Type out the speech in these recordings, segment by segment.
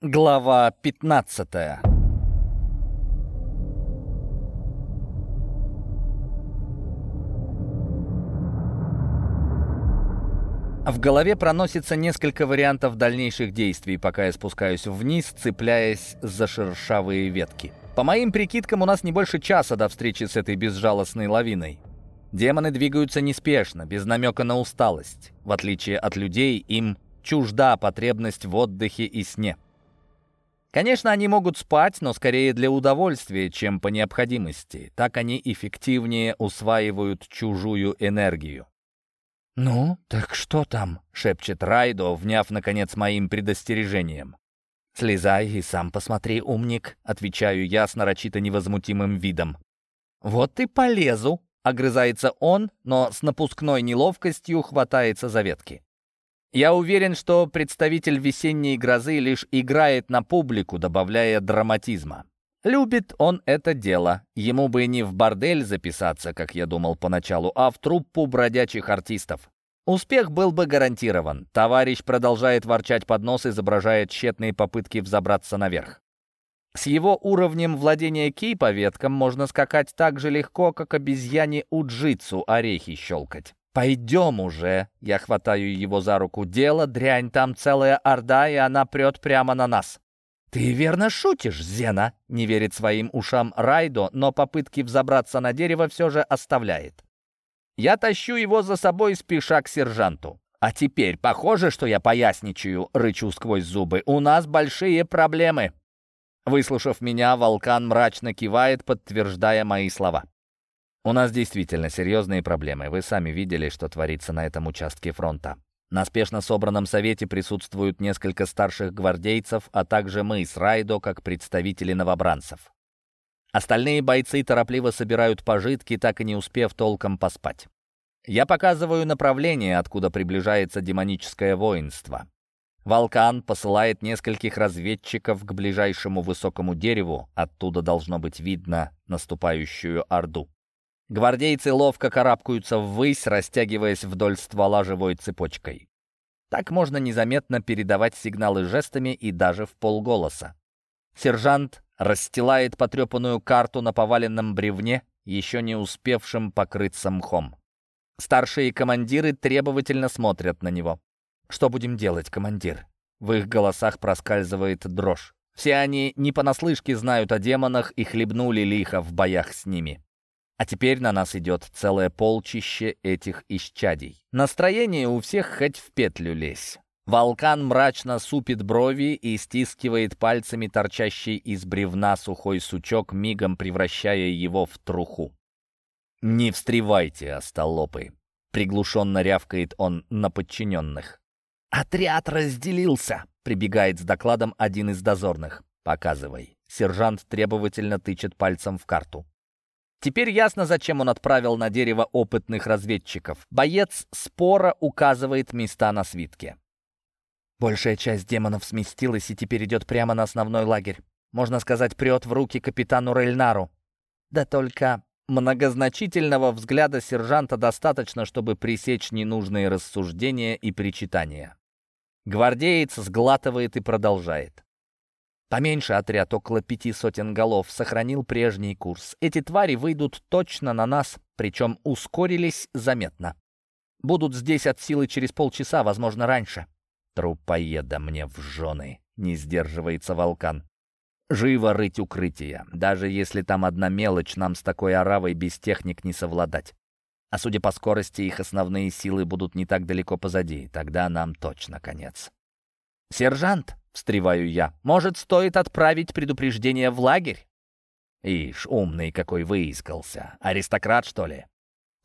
Глава 15 В голове проносится несколько вариантов дальнейших действий, пока я спускаюсь вниз, цепляясь за шершавые ветки. По моим прикидкам, у нас не больше часа до встречи с этой безжалостной лавиной. Демоны двигаются неспешно, без намека на усталость. В отличие от людей, им чужда потребность в отдыхе и сне. Конечно, они могут спать, но скорее для удовольствия, чем по необходимости. Так они эффективнее усваивают чужую энергию. «Ну, так что там?» — шепчет Райдо, вняв, наконец, моим предостережением. «Слезай и сам посмотри, умник», — отвечаю я с нарочито невозмутимым видом. «Вот и полезу», — огрызается он, но с напускной неловкостью хватается за ветки. Я уверен, что представитель весенней грозы лишь играет на публику, добавляя драматизма. Любит он это дело. Ему бы не в бордель записаться, как я думал поначалу, а в труппу бродячих артистов. Успех был бы гарантирован. Товарищ продолжает ворчать под нос, изображая тщетные попытки взобраться наверх. С его уровнем владения ки по веткам можно скакать так же легко, как обезьяне уджицу орехи щелкать. «Пойдем уже!» Я хватаю его за руку. «Дело дрянь, там целая орда, и она прет прямо на нас». «Ты верно шутишь, Зена?» Не верит своим ушам Райдо, но попытки взобраться на дерево все же оставляет. Я тащу его за собой, спеша к сержанту. «А теперь, похоже, что я поясничаю», — рычу сквозь зубы. «У нас большие проблемы». Выслушав меня, Волкан мрачно кивает, подтверждая мои слова. У нас действительно серьезные проблемы. Вы сами видели, что творится на этом участке фронта. На спешно собранном совете присутствуют несколько старших гвардейцев, а также мы с Райдо, как представители новобранцев. Остальные бойцы торопливо собирают пожитки, так и не успев толком поспать. Я показываю направление, откуда приближается демоническое воинство. Волкан посылает нескольких разведчиков к ближайшему высокому дереву, оттуда должно быть видно наступающую орду. Гвардейцы ловко карабкаются ввысь, растягиваясь вдоль ствола живой цепочкой. Так можно незаметно передавать сигналы жестами и даже в полголоса. Сержант расстилает потрепанную карту на поваленном бревне, еще не успевшем покрыться мхом. Старшие командиры требовательно смотрят на него. «Что будем делать, командир?» В их голосах проскальзывает дрожь. Все они не понаслышке знают о демонах и хлебнули лихо в боях с ними. А теперь на нас идет целое полчище этих исчадий. Настроение у всех хоть в петлю лезь. Волкан мрачно супит брови и стискивает пальцами торчащий из бревна сухой сучок, мигом превращая его в труху. «Не встревайте, остолопы!» — приглушенно рявкает он на подчиненных. «Отряд разделился!» — прибегает с докладом один из дозорных. «Показывай». Сержант требовательно тычет пальцем в карту. Теперь ясно, зачем он отправил на дерево опытных разведчиков. Боец спора указывает места на свитке. Большая часть демонов сместилась и теперь идет прямо на основной лагерь. Можно сказать, прет в руки капитану Рельнару. Да только многозначительного взгляда сержанта достаточно, чтобы пресечь ненужные рассуждения и причитания. Гвардеец сглатывает и продолжает. Поменьше отряд, около пяти сотен голов, сохранил прежний курс. Эти твари выйдут точно на нас, причем ускорились заметно. Будут здесь от силы через полчаса, возможно, раньше. Трупоеда мне в жены, не сдерживается Волкан. Живо рыть укрытие. Даже если там одна мелочь, нам с такой оравой без техник не совладать. А судя по скорости, их основные силы будут не так далеко позади. Тогда нам точно конец. «Сержант!» — встреваю я. «Может, стоит отправить предупреждение в лагерь?» «Ишь, умный какой выискался. Аристократ, что ли?»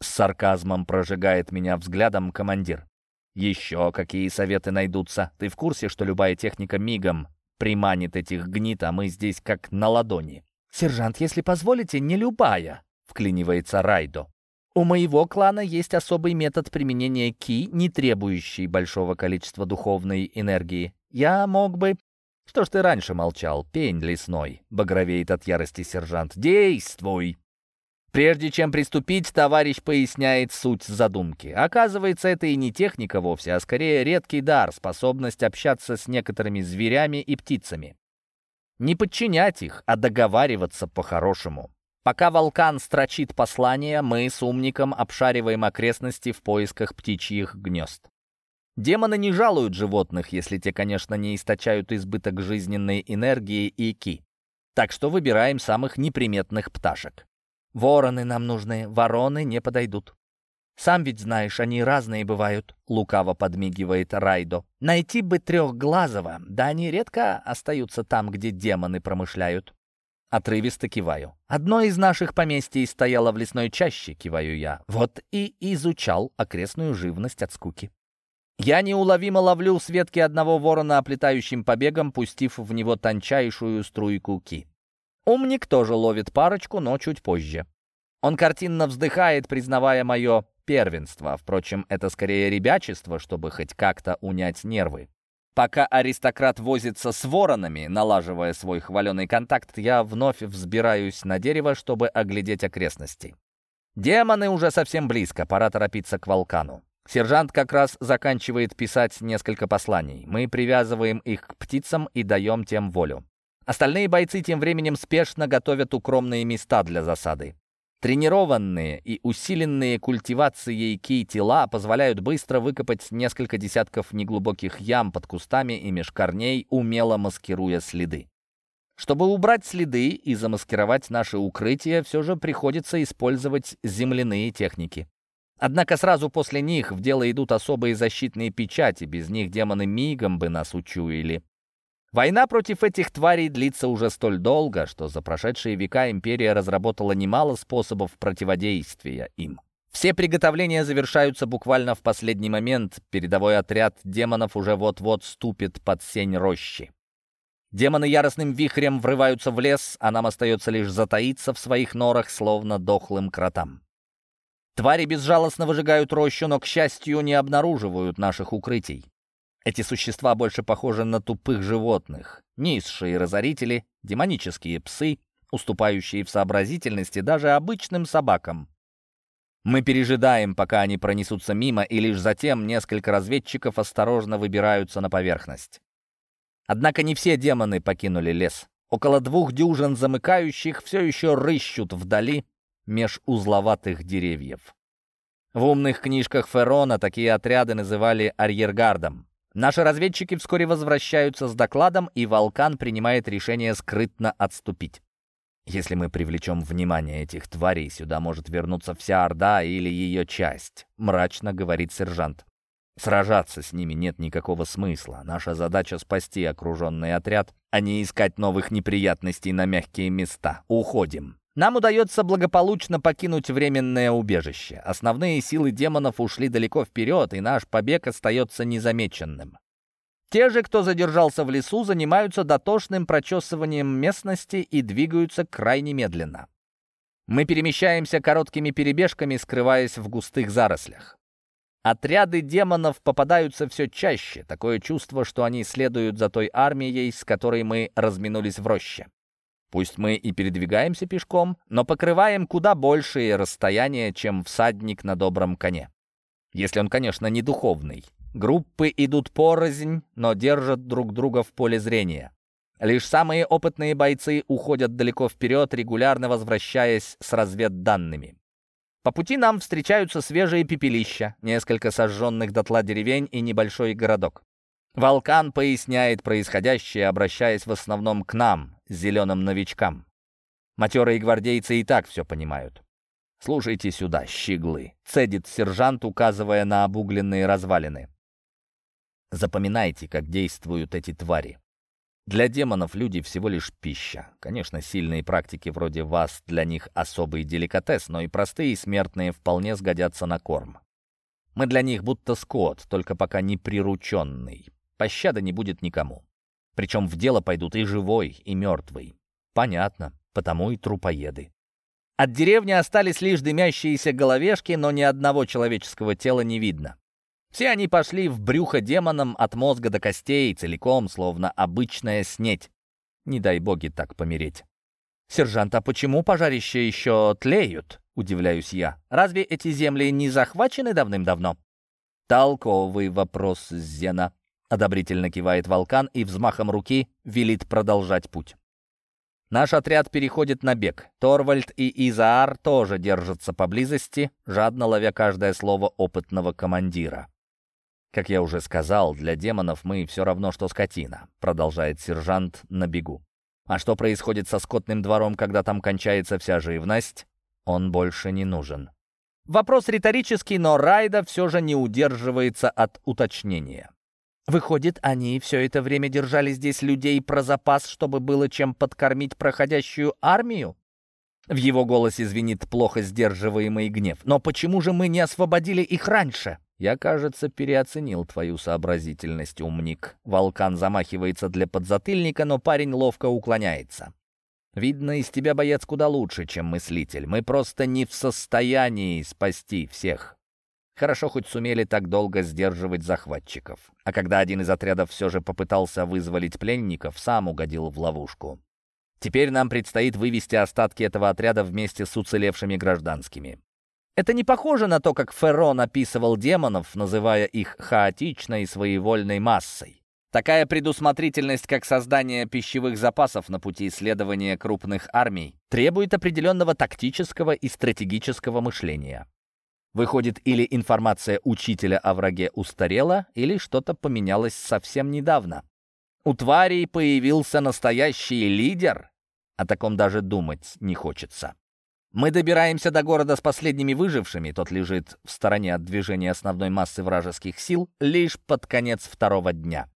С сарказмом прожигает меня взглядом командир. «Еще какие советы найдутся? Ты в курсе, что любая техника мигом приманит этих гнит, а мы здесь как на ладони?» «Сержант, если позволите, не любая», — вклинивается Райдо. «У моего клана есть особый метод применения ки, не требующий большого количества духовной энергии. Я мог бы...» «Что ж ты раньше молчал, пень лесной?» — багровеет от ярости сержант. «Действуй!» Прежде чем приступить, товарищ поясняет суть задумки. Оказывается, это и не техника вовсе, а скорее редкий дар, способность общаться с некоторыми зверями и птицами. Не подчинять их, а договариваться по-хорошему. Пока Волкан строчит послание, мы с умником обшариваем окрестности в поисках птичьих гнезд. Демоны не жалуют животных, если те, конечно, не источают избыток жизненной энергии и ки. Так что выбираем самых неприметных пташек. Вороны нам нужны, вороны не подойдут. Сам ведь знаешь, они разные бывают, лукаво подмигивает Райдо. Найти бы трехглазого, да они редко остаются там, где демоны промышляют. Отрывисто киваю. Одно из наших поместий стояло в лесной чаще, киваю я. Вот и изучал окрестную живность от скуки. Я неуловимо ловлю с ветки одного ворона оплетающим побегом, пустив в него тончайшую струйку ки. Умник тоже ловит парочку, но чуть позже. Он картинно вздыхает, признавая мое первенство. Впрочем, это скорее ребячество, чтобы хоть как-то унять нервы. Пока аристократ возится с воронами, налаживая свой хваленый контакт, я вновь взбираюсь на дерево, чтобы оглядеть окрестности. Демоны уже совсем близко, пора торопиться к волкану. Сержант как раз заканчивает писать несколько посланий. Мы привязываем их к птицам и даем тем волю. Остальные бойцы тем временем спешно готовят укромные места для засады. Тренированные и усиленные культивацией ки тела позволяют быстро выкопать несколько десятков неглубоких ям под кустами и меж корней, умело маскируя следы. Чтобы убрать следы и замаскировать наши укрытия, все же приходится использовать земляные техники. Однако сразу после них в дело идут особые защитные печати, без них демоны мигом бы нас учуяли. Война против этих тварей длится уже столь долго, что за прошедшие века империя разработала немало способов противодействия им. Все приготовления завершаются буквально в последний момент. Передовой отряд демонов уже вот-вот ступит под сень рощи. Демоны яростным вихрем врываются в лес, а нам остается лишь затаиться в своих норах, словно дохлым кротам. Твари безжалостно выжигают рощу, но, к счастью, не обнаруживают наших укрытий. Эти существа больше похожи на тупых животных. Низшие разорители, демонические псы, уступающие в сообразительности даже обычным собакам. Мы пережидаем, пока они пронесутся мимо, и лишь затем несколько разведчиков осторожно выбираются на поверхность. Однако не все демоны покинули лес. Около двух дюжин замыкающих все еще рыщут вдали меж узловатых деревьев. В умных книжках Ферона такие отряды называли арьергардом. Наши разведчики вскоре возвращаются с докладом, и Волкан принимает решение скрытно отступить. Если мы привлечем внимание этих тварей, сюда может вернуться вся Орда или ее часть, мрачно говорит сержант. Сражаться с ними нет никакого смысла. Наша задача — спасти окруженный отряд, а не искать новых неприятностей на мягкие места. Уходим. Нам удается благополучно покинуть временное убежище. Основные силы демонов ушли далеко вперед, и наш побег остается незамеченным. Те же, кто задержался в лесу, занимаются дотошным прочесыванием местности и двигаются крайне медленно. Мы перемещаемся короткими перебежками, скрываясь в густых зарослях. Отряды демонов попадаются все чаще, такое чувство, что они следуют за той армией, с которой мы разминулись в роще. Пусть мы и передвигаемся пешком, но покрываем куда большие расстояния, чем всадник на добром коне. Если он, конечно, не духовный. Группы идут порознь, но держат друг друга в поле зрения. Лишь самые опытные бойцы уходят далеко вперед, регулярно возвращаясь с разведданными. По пути нам встречаются свежие пепелища, несколько сожженных дотла деревень и небольшой городок. Волкан поясняет происходящее, обращаясь в основном к нам, зеленым новичкам. Матерые гвардейцы и так все понимают. «Слушайте сюда, щеглы», — цедит сержант, указывая на обугленные развалины. Запоминайте, как действуют эти твари. Для демонов люди всего лишь пища. Конечно, сильные практики вроде вас для них особый деликатес, но и простые смертные вполне сгодятся на корм. Мы для них будто скот, только пока не прирученный. Пощады не будет никому. Причем в дело пойдут и живой, и мертвый. Понятно, потому и трупоеды. От деревни остались лишь дымящиеся головешки, но ни одного человеческого тела не видно. Все они пошли в брюхо демонам от мозга до костей, целиком, словно обычная снеть. Не дай боги так помереть. «Сержант, а почему пожарища еще тлеют?» — удивляюсь я. «Разве эти земли не захвачены давным-давно?» «Толковый вопрос, Зена», — одобрительно кивает Волкан и взмахом руки велит продолжать путь. Наш отряд переходит на бег. Торвальд и Изаар тоже держатся поблизости, жадно ловя каждое слово опытного командира. «Как я уже сказал, для демонов мы все равно, что скотина», — продолжает сержант на бегу. А что происходит со скотным двором, когда там кончается вся живность? Он больше не нужен. Вопрос риторический, но Райда все же не удерживается от уточнения. Выходит, они все это время держали здесь людей про запас, чтобы было чем подкормить проходящую армию? В его голосе звенит плохо сдерживаемый гнев. Но почему же мы не освободили их раньше? «Я, кажется, переоценил твою сообразительность, умник». Волкан замахивается для подзатыльника, но парень ловко уклоняется. «Видно, из тебя, боец, куда лучше, чем мыслитель. Мы просто не в состоянии спасти всех». Хорошо хоть сумели так долго сдерживать захватчиков. А когда один из отрядов все же попытался вызволить пленников, сам угодил в ловушку. Теперь нам предстоит вывести остатки этого отряда вместе с уцелевшими гражданскими. Это не похоже на то, как Феррон описывал демонов, называя их хаотичной своевольной массой. Такая предусмотрительность, как создание пищевых запасов на пути исследования крупных армий, требует определенного тактического и стратегического мышления. Выходит, или информация учителя о враге устарела, или что-то поменялось совсем недавно. У тварей появился настоящий лидер? О таком даже думать не хочется. Мы добираемся до города с последними выжившими, тот лежит в стороне от движения основной массы вражеских сил, лишь под конец второго дня.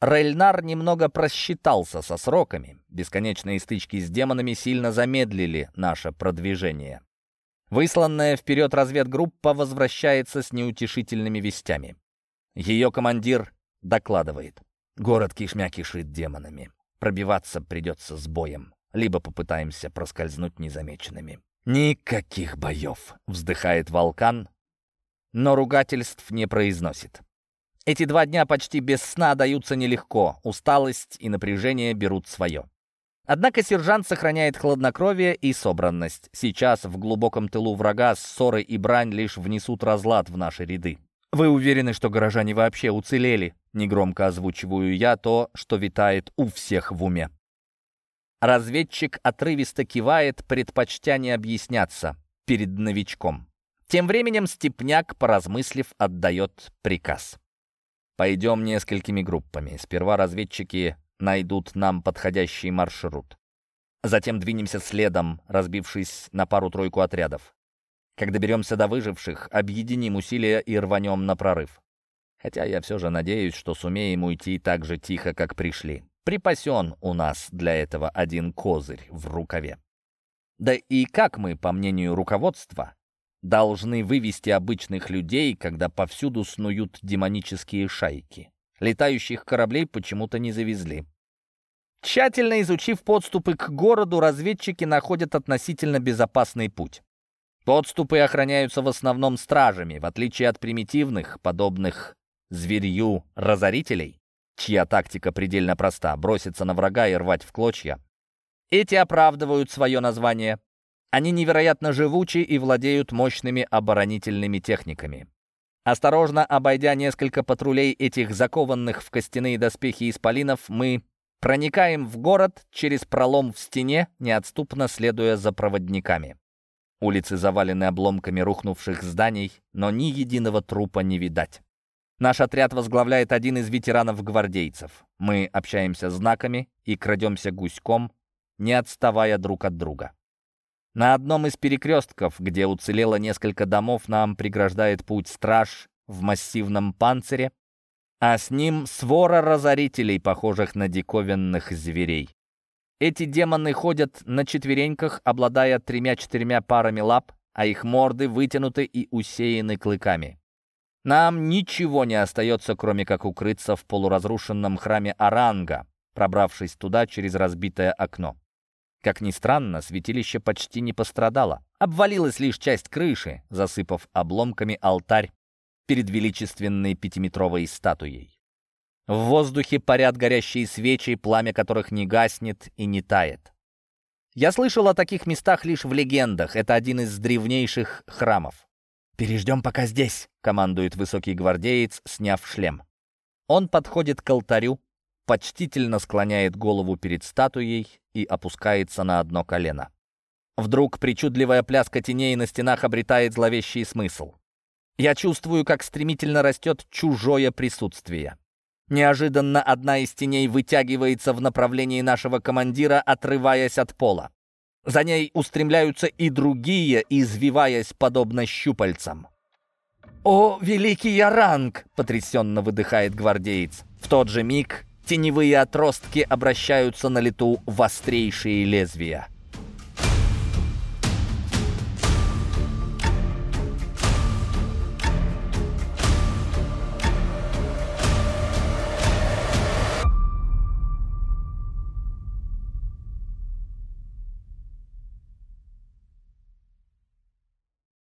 Рельнар немного просчитался со сроками. Бесконечные стычки с демонами сильно замедлили наше продвижение. Высланная вперед разведгруппа возвращается с неутешительными вестями. Ее командир докладывает. Город кишмя кишит демонами. Пробиваться придется с боем. Либо попытаемся проскользнуть незамеченными. «Никаких боев!» — вздыхает Волкан, но ругательств не произносит. Эти два дня почти без сна даются нелегко, усталость и напряжение берут свое. Однако сержант сохраняет хладнокровие и собранность. Сейчас в глубоком тылу врага ссоры и брань лишь внесут разлад в наши ряды. «Вы уверены, что горожане вообще уцелели?» Негромко озвучиваю я то, что витает у всех в уме. Разведчик отрывисто кивает, предпочтя не объясняться перед новичком. Тем временем Степняк, поразмыслив, отдает приказ. «Пойдем несколькими группами. Сперва разведчики найдут нам подходящий маршрут. Затем двинемся следом, разбившись на пару-тройку отрядов. Как доберемся до выживших, объединим усилия и рванем на прорыв. Хотя я все же надеюсь, что сумеем уйти так же тихо, как пришли. Припасен у нас для этого один козырь в рукаве. Да и как мы, по мнению руководства, должны вывести обычных людей, когда повсюду снуют демонические шайки? Летающих кораблей почему-то не завезли. Тщательно изучив подступы к городу, разведчики находят относительно безопасный путь. Подступы охраняются в основном стражами, в отличие от примитивных, подобных зверью разорителей чья тактика предельно проста — броситься на врага и рвать в клочья. Эти оправдывают свое название. Они невероятно живучи и владеют мощными оборонительными техниками. Осторожно обойдя несколько патрулей этих закованных в костяные доспехи исполинов, мы проникаем в город через пролом в стене, неотступно следуя за проводниками. Улицы завалены обломками рухнувших зданий, но ни единого трупа не видать. Наш отряд возглавляет один из ветеранов-гвардейцев. Мы общаемся знаками и крадемся гуськом, не отставая друг от друга. На одном из перекрестков, где уцелело несколько домов, нам преграждает путь страж в массивном панцире, а с ним свора разорителей, похожих на диковинных зверей. Эти демоны ходят на четвереньках, обладая тремя-четырьмя парами лап, а их морды вытянуты и усеяны клыками. Нам ничего не остается, кроме как укрыться в полуразрушенном храме Аранга, пробравшись туда через разбитое окно. Как ни странно, святилище почти не пострадало. Обвалилась лишь часть крыши, засыпав обломками алтарь перед величественной пятиметровой статуей. В воздухе парят горящие свечи, пламя которых не гаснет и не тает. Я слышал о таких местах лишь в легендах. Это один из древнейших храмов. «Переждем пока здесь», — командует высокий гвардеец, сняв шлем. Он подходит к алтарю, почтительно склоняет голову перед статуей и опускается на одно колено. Вдруг причудливая пляска теней на стенах обретает зловещий смысл. Я чувствую, как стремительно растет чужое присутствие. Неожиданно одна из теней вытягивается в направлении нашего командира, отрываясь от пола. За ней устремляются и другие, извиваясь подобно щупальцам. «О, великий Яранг!» — потрясенно выдыхает гвардеец. В тот же миг теневые отростки обращаются на лету в острейшие лезвия.